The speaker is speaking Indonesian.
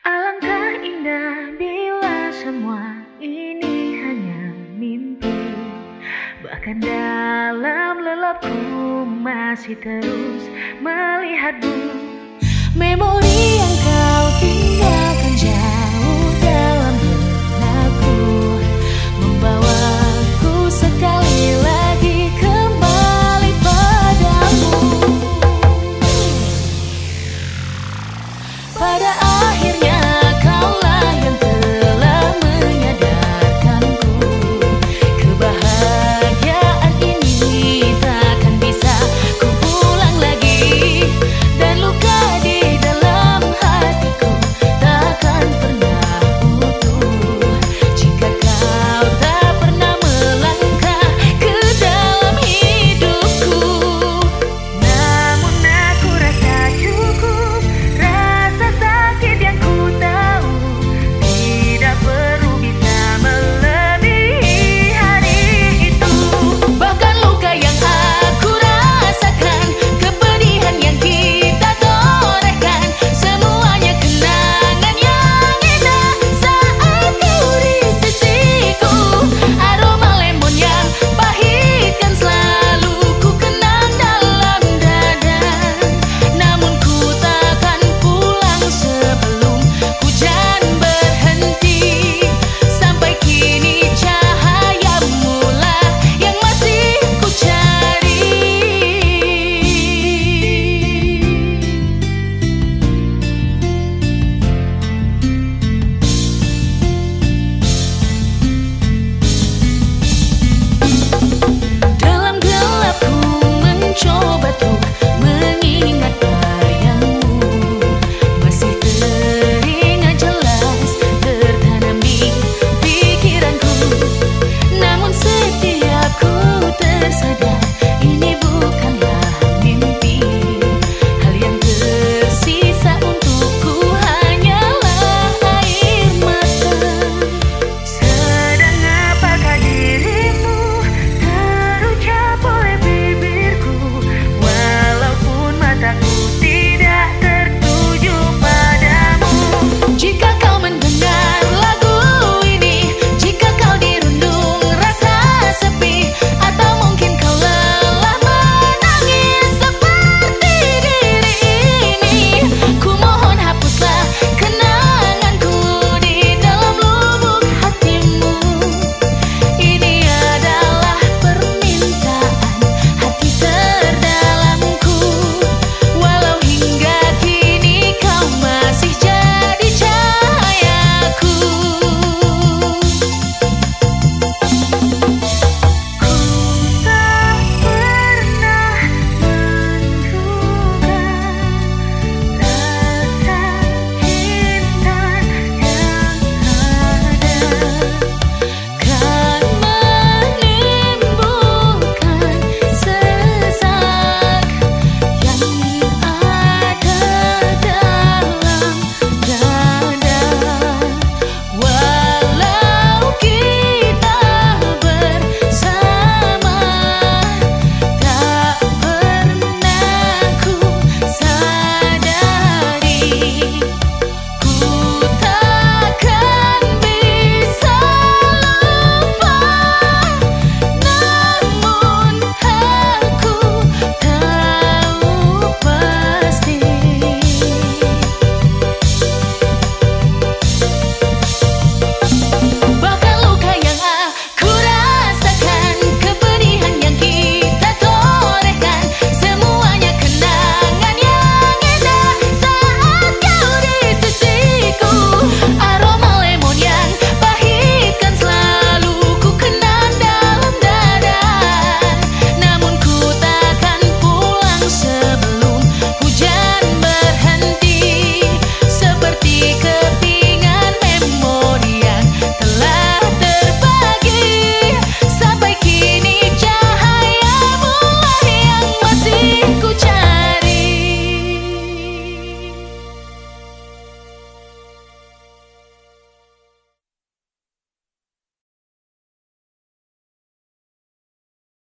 Alangkah indah bila semua ini hanya mimpi. Bahkan dalam lelapku masih terus melihatmu. Memori